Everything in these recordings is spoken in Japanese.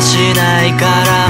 しないから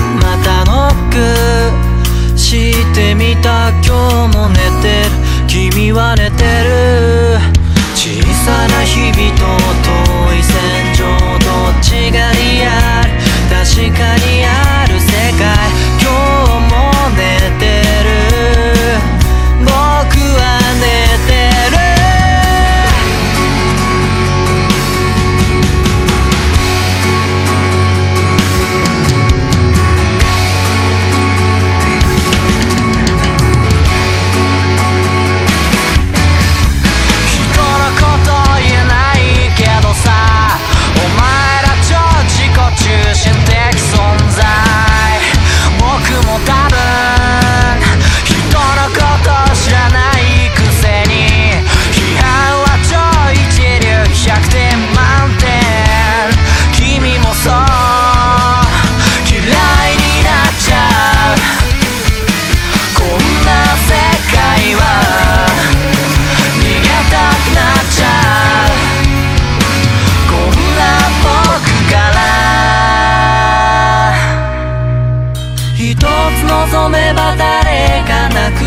めば誰かなく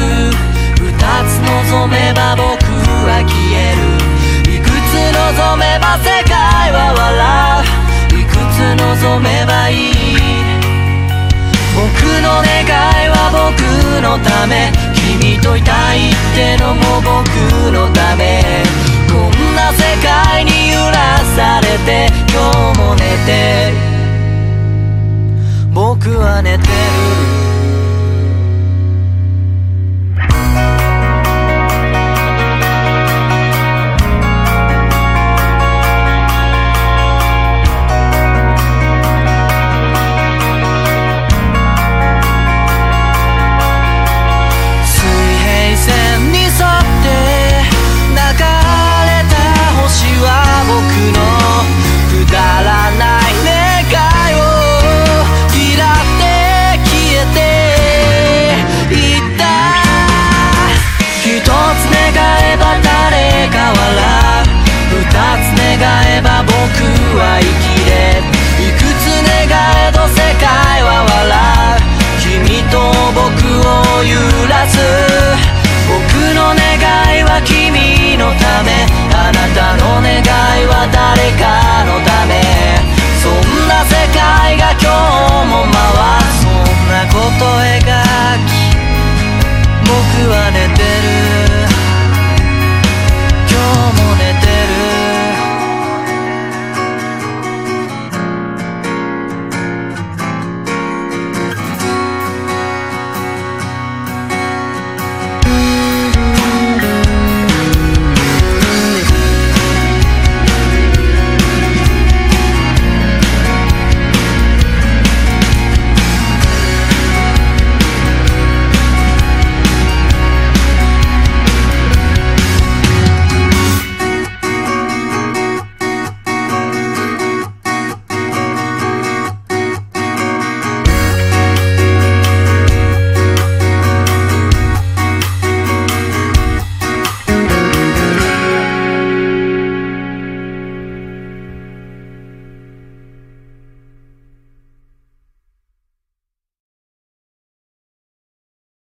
二つ望めば僕は消える。いくつ望めば世界は笑うい。くつ望めばいい。僕の願いは僕のため。君といたいってのも僕のため。えば僕は生き